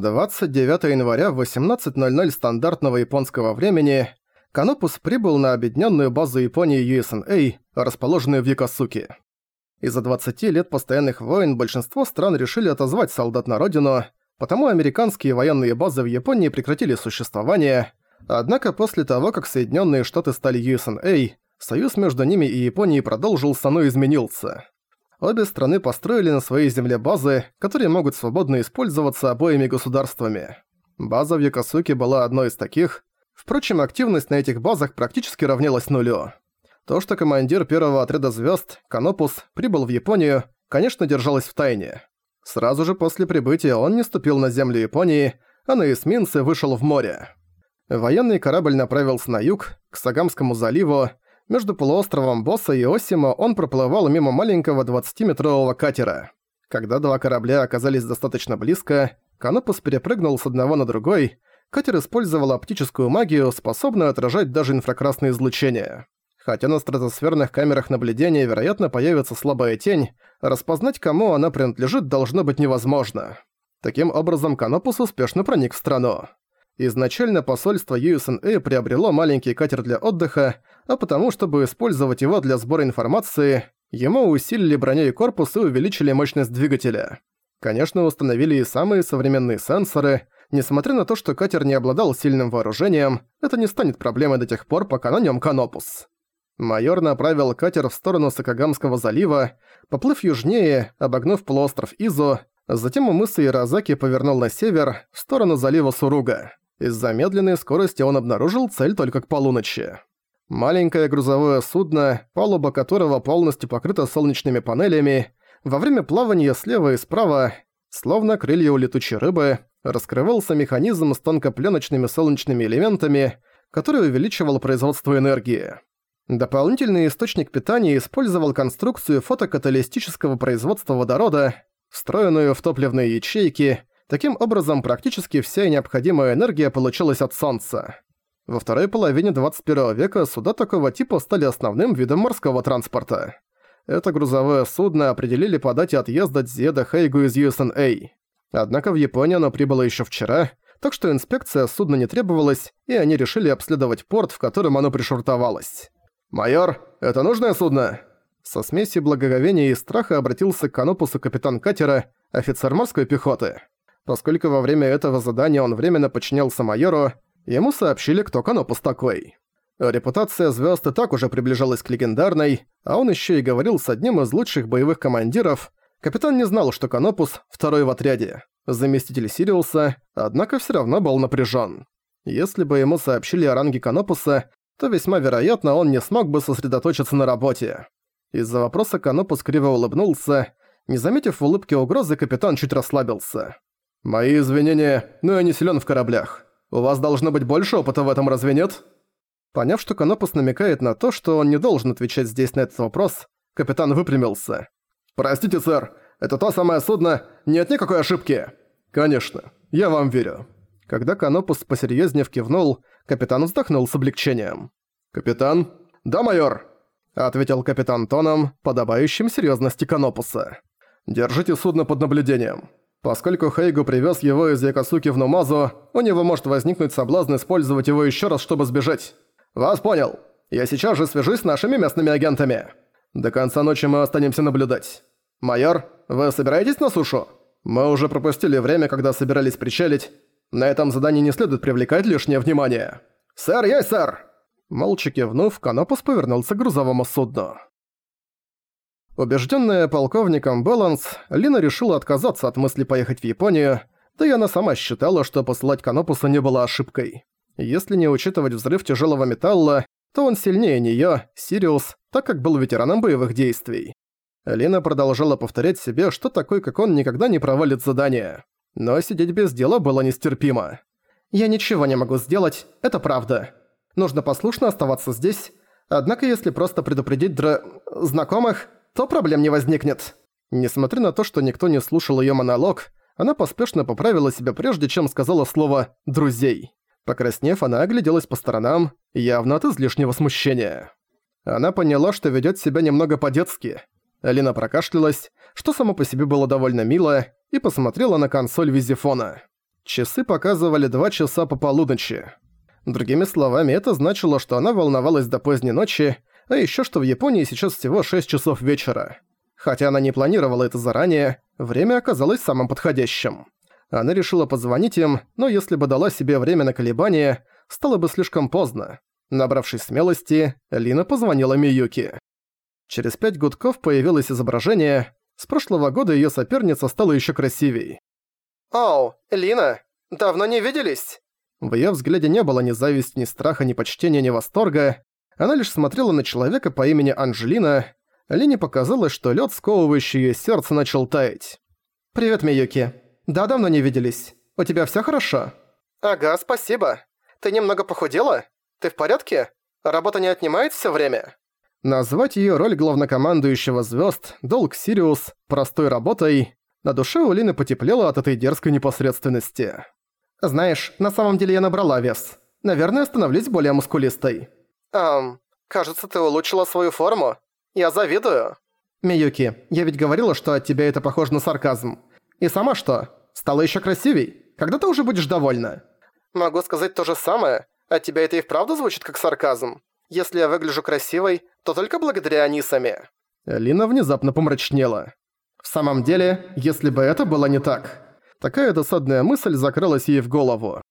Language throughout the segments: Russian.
29 января в 18.00 стандартного японского времени Канопус прибыл на объединенную базу Японии USNA, расположенную в Якосуке. Из-за 20 лет постоянных войн большинство стран решили отозвать солдат на родину, потому американские военные базы в Японии прекратили существование, однако после того, как Соединенные Штаты стали USNA, союз между ними и Японией продолжился, но изменился. Обе страны построили на своей земле базы, которые могут свободно использоваться обоими государствами. База в Якосуке была одной из таких. Впрочем, активность на этих базах практически равнялась нулю. То, что командир первого отряда звезд Канопус, прибыл в Японию, конечно, держалось в тайне. Сразу же после прибытия он не ступил на землю Японии, а на эсминце вышел в море. Военный корабль направился на юг, к Сагамскому заливу, между полуостровом Босса и Осима он проплывал мимо маленького 20-метрового катера. Когда два корабля оказались достаточно близко, Канопус перепрыгнул с одного на другой. Катер использовал оптическую магию, способную отражать даже инфракрасное излучение. Хотя на стратосферных камерах наблюдения, вероятно, появится слабая тень, распознать, кому она принадлежит, должно быть невозможно. Таким образом, Канопус успешно проник в страну. Изначально посольство USNA приобрело маленький катер для отдыха, а потому, чтобы использовать его для сбора информации, ему усилили броню и корпус и увеличили мощность двигателя. Конечно, установили и самые современные сенсоры. Несмотря на то, что катер не обладал сильным вооружением, это не станет проблемой до тех пор, пока на нем канопус. Майор направил катер в сторону Сакагамского залива, поплыв южнее, обогнув полуостров Изо, затем у мыса Иразаки повернул на север, в сторону залива Суруга. Из-за медленной скорости он обнаружил цель только к полуночи. Маленькое грузовое судно, палуба которого полностью покрыта солнечными панелями, во время плавания слева и справа, словно крылья у летучей рыбы, раскрывался механизм с тонкопленочными солнечными элементами, который увеличивал производство энергии. Дополнительный источник питания использовал конструкцию фотокаталистического производства водорода, встроенную в топливные ячейки, Таким образом, практически вся необходимая энергия получилась от Солнца. Во второй половине 21 века суда такого типа стали основным видом морского транспорта. Это грузовое судно определили по дате отъезда Дзеда Хейгу из USNA. Однако в Японию оно прибыло еще вчера, так что инспекция судна не требовалась, и они решили обследовать порт, в котором оно пришвартовалось. «Майор, это нужное судно?» Со смесью благоговения и страха обратился к Канопусу капитан катера, офицер морской пехоты. Поскольку во время этого задания он временно подчинялся майору, ему сообщили, кто Канопус такой. Репутация звезд и так уже приближалась к легендарной, а он еще и говорил с одним из лучших боевых командиров. Капитан не знал, что Канопус – второй в отряде, заместитель Сириуса, однако все равно был напряжен. Если бы ему сообщили о ранге Канопуса, то весьма вероятно он не смог бы сосредоточиться на работе. Из-за вопроса Канопус криво улыбнулся. Не заметив в улыбке угрозы, капитан чуть расслабился. «Мои извинения, но я не силен в кораблях. У вас должно быть больше опыта в этом, разве нет?» Поняв, что Канопус намекает на то, что он не должен отвечать здесь на этот вопрос, капитан выпрямился. «Простите, сэр, это то самое судно, нет никакой ошибки!» «Конечно, я вам верю». Когда Канопус посерьезнее кивнул, капитан вздохнул с облегчением. «Капитан?» «Да, майор!» — ответил капитан тоном, подобающим серьезности Канопуса. «Держите судно под наблюдением. Поскольку Хейгу привез его из Якосуки в Нумазу, у него может возникнуть соблазн использовать его еще раз, чтобы сбежать. Вас понял. Я сейчас же свяжусь с нашими местными агентами. До конца ночи мы останемся наблюдать. Майор, вы собираетесь на сушу? Мы уже пропустили время, когда собирались причалить. На этом задании не следует привлекать лишнее внимание. Сэр, есть, сэр! Молча кивнув, Канопус повернулся к грузовому судну. Убежденная полковником Баланс, Лина решила отказаться от мысли поехать в Японию, да и она сама считала, что посылать Канопуса не было ошибкой. Если не учитывать взрыв тяжелого металла, то он сильнее нее, Сириус, так как был ветераном боевых действий. Лина продолжала повторять себе, что такой, как он, никогда не провалит задание. Но сидеть без дела было нестерпимо. «Я ничего не могу сделать, это правда. Нужно послушно оставаться здесь. Однако если просто предупредить др... знакомых, то проблем не возникнет». Несмотря на то, что никто не слушал её монолог, она поспешно поправила себя прежде, чем сказала слово «друзей». Покраснев, она огляделась по сторонам, явно от излишнего смущения. Она поняла, что ведёт себя немного по-детски. Алина прокашлялась, что само по себе было довольно мило, и посмотрела на консоль визифона. Часы показывали два часа по полуночи. Другими словами, это значило, что она волновалась до поздней ночи, а еще что в Японии сейчас всего 6 часов вечера. Хотя она не планировала это заранее, время оказалось самым подходящим. Она решила позвонить им, но если бы дала себе время на колебания, стало бы слишком поздно. Набравшись смелости, Лина позвонила Миюки. Через пять гудков появилось изображение. С прошлого года её соперница стала ещё красивей. «Оу, Лина, давно не виделись?» В её взгляде не было ни зависти, ни страха, ни почтения, ни восторга. Она лишь смотрела на человека по имени Анжелина. Лине показалось, что лёд, сковывающий её сердце, начал таять. «Привет, Миюки. Да, давно не виделись. У тебя всё хорошо?» «Ага, спасибо. Ты немного похудела? Ты в порядке? Работа не отнимает всё время?» Назвать её роль главнокомандующего звёзд, долг Сириус, простой работой, на душе у Лины потеплело от этой дерзкой непосредственности. «Знаешь, на самом деле я набрала вес. Наверное, становлюсь более мускулистой». «Ам, кажется, ты улучшила свою форму. Я завидую». «Миюки, я ведь говорила, что от тебя это похоже на сарказм. И сама что? Стала ещё красивей? Когда ты уже будешь довольна?» «Могу сказать то же самое. От тебя это и вправду звучит как сарказм. Если я выгляжу красивой, то только благодаря Анисаме». Лина внезапно помрачнела. В самом деле, если бы это было не так. Такая досадная мысль закралась ей в голову.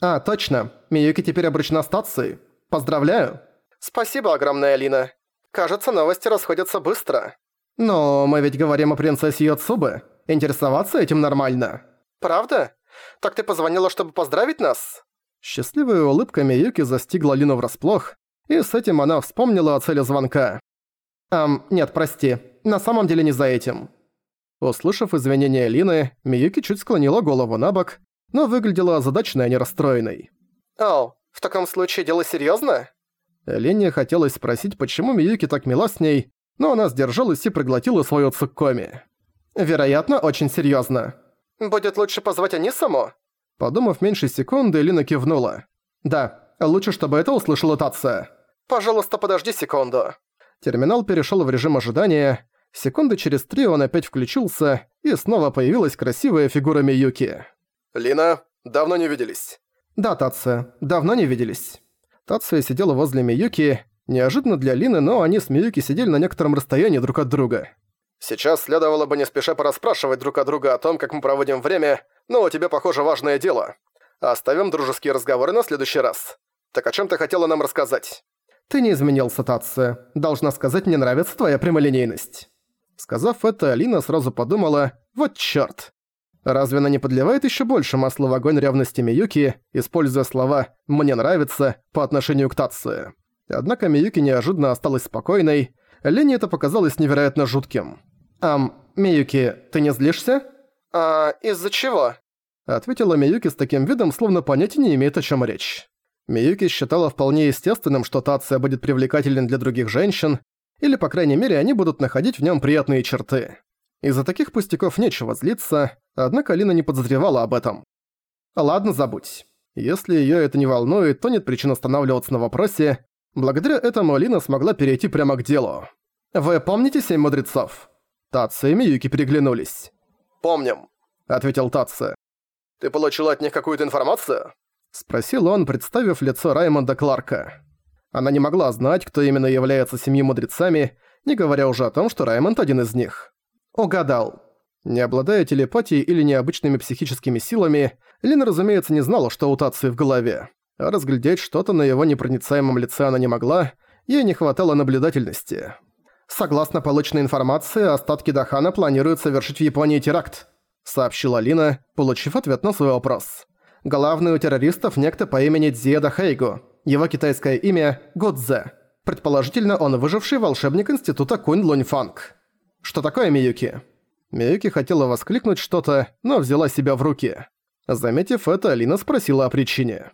«А, точно. Миюки теперь обручена стацией. Поздравляю!» «Спасибо огромное, Лина. Кажется, новости расходятся быстро». «Но мы ведь говорим о принцессе Йоцубе. Интересоваться этим нормально». «Правда? Так ты позвонила, чтобы поздравить нас?» Счастливая улыбка Миюки застигла Лину врасплох, и с этим она вспомнила о цели звонка. «Эм, нет, прости. На самом деле не за этим». Услышав извинения Лины, Миюки чуть склонила голову на бок, но выглядела озадаченной, а не расстроенной. «О, в таком случае дело серьёзно?» Лене хотелось спросить, почему Миюки так мила с ней, но она сдержалась и проглотила свою цуккоми. «Вероятно, очень серьёзно. Будет лучше позвать Анисаму?» Подумав меньше секунды, Лина кивнула. «Да, лучше, чтобы это услышала Тация». «Пожалуйста, подожди секунду». Терминал перешёл в режим ожидания. Секунды через три он опять включился, и снова появилась красивая фигура Миюки. «Лина, давно не виделись». «Да, Тация, давно не виделись». Тация сидела возле Миюки. Неожиданно для Лины, но они с Миюки сидели на некотором расстоянии друг от друга. «Сейчас следовало бы не спеша порасспрашивать друг от друга о том, как мы проводим время, но у тебя, похоже, важное дело. Оставим дружеские разговоры на следующий раз. Так о чем ты хотела нам рассказать?» «Ты не изменился, Тация. Должна сказать, мне нравится твоя прямолинейность». Сказав это, Алина сразу подумала «Вот чёрт». Разве она не подливает ещё больше масла в огонь ревности Миюки, используя слова «мне нравится» по отношению к Тации? Однако Миюки неожиданно осталась спокойной, Лене это показалось невероятно жутким. «Ам, Миюки, ты не злишься?» «А, из-за чего?» Ответила Миюки с таким видом, словно понятия не имеет, о чём речь. Миюки считала вполне естественным, что Тация будет привлекателен для других женщин, или, по крайней мере, они будут находить в нем приятные черты. Из-за таких пустяков нечего злиться, однако Лина не подозревала об этом. Ладно, забудь. Если её это не волнует, то нет причин останавливаться на вопросе. Благодаря этому Лина смогла перейти прямо к делу. «Вы помните Семь Мудрецов?» Татца и Миюки переглянулись. «Помним», — ответил Татца. «Ты получил от них какую-то информацию?» Спросил он, представив лицо Раймонда Кларка. Она не могла знать, кто именно является семью мудрецами, не говоря уже о том, что Раймонд один из них. Угадал. Не обладая телепатией или необычными психическими силами, Лин, разумеется, не знала, что у Тации в голове. А разглядеть что-то на его непроницаемом лице она не могла, ей не хватало наблюдательности. «Согласно полученной информации, остатки Дахана планируют совершить в Японии теракт», сообщила Лина, получив ответ на свой вопрос. «Главный у террористов некто по имени Дзиеда Хейгу. Его китайское имя – Годзе. Предположительно, он выживший волшебник института Кунь Лунь Фанг. Что такое Миюки? Миюки хотела воскликнуть что-то, но взяла себя в руки. Заметив это, Алина спросила о причине.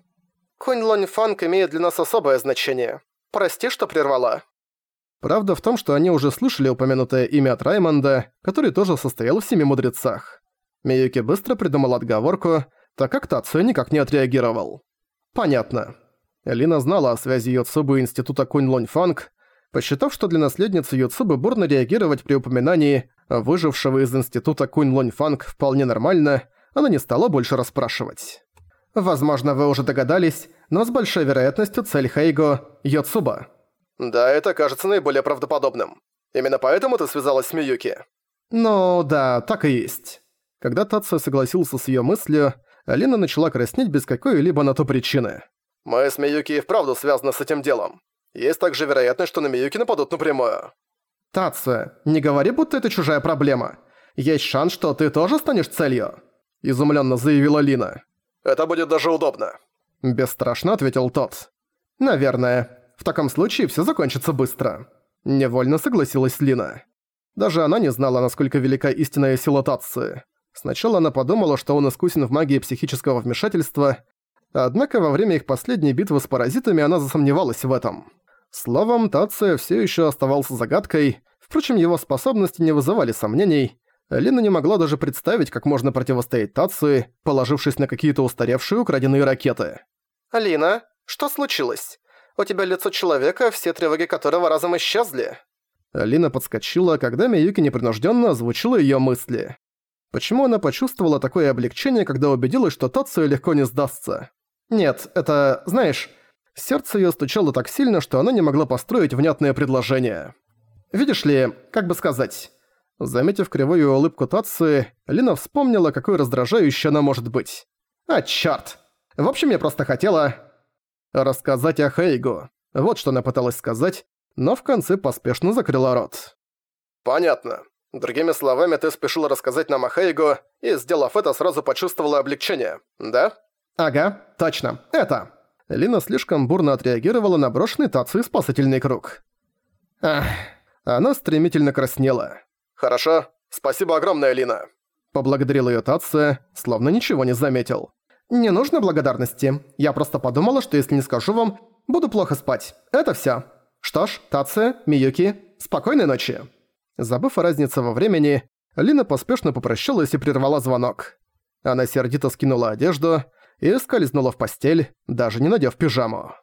«Кунь Лунь Фанг имеет для нас особое значение. Прости, что прервала». Правда в том, что они уже слышали упомянутое имя от Раймонда, который тоже состоял в Семи Мудрецах. Миюки быстро придумал отговорку, так как Тацию никак не отреагировал. «Понятно. Лина знала о связи Йоцубы института Кунь-Лонь Фанг, посчитав, что для наследницы Йоцубы бурно реагировать при упоминании выжившего из института Кунь-Лонь Фанг вполне нормально, она не стала больше расспрашивать. «Возможно, вы уже догадались, но с большой вероятностью цель Хейго – Йоцуба». «Да, это кажется наиболее правдоподобным. Именно поэтому ты связалась с Миюки?» «Ну да, так и есть». Когда Тацуя согласился с её мыслью, Алина начала краснеть без какой-либо на то причины. «Мы с Миюки и вправду связаны с этим делом. Есть также вероятность, что на Миюки нападут напрямую». «Тацуя, не говори, будто это чужая проблема. Есть шанс, что ты тоже станешь целью», – изумленно заявила Лина. «Это будет даже удобно», – бесстрашно ответил тот. «Наверное. В таком случае все закончится быстро». Невольно согласилась Лина. Даже она не знала, насколько велика истинная сила Татсы. Сначала она подумала, что он искусен в магии психического вмешательства, однако во время их последней битвы с паразитами она засомневалась в этом. Словом, Тация все еще оставался загадкой, впрочем, его способности не вызывали сомнений. Лина не могла даже представить, как можно противостоять Тации, положившись на какие-то устаревшие украденные ракеты. «Лина, что случилось? У тебя лицо человека, все тревоги которого разом исчезли». Лина подскочила, когда Миюки непринужденно озвучила ее мысли. Почему она почувствовала такое облегчение, когда убедилась, что Тацию легко не сдастся? Нет, это, знаешь, сердце её стучало так сильно, что она не могла построить внятное предложение. Видишь ли, как бы сказать... Заметив кривую улыбку Тацию, Лина вспомнила, какой раздражающей она может быть. «А, чёрт! В общем, я просто хотела...» Рассказать о Хейгу. Вот что она пыталась сказать, но в конце поспешно закрыла рот. «Понятно. Другими словами, ты спешила рассказать нам о Хейгу, и, сделав это, сразу почувствовала облегчение, да?» «Ага, точно. Это...» Лина слишком бурно отреагировала на брошенный Тацию спасательный круг. Ах... Она стремительно краснела. «Хорошо. Спасибо огромное, Лина». Поблагодарил её Тация, словно ничего не заметил. «Не нужно благодарности. Я просто подумала, что если не скажу вам, буду плохо спать. Это всё. Что ж, Тация, Миюки, спокойной ночи». Забыв о разнице во времени, Лина поспешно попрощалась и прервала звонок. Она сердито скинула одежду и скользнула в постель, даже не надев пижаму.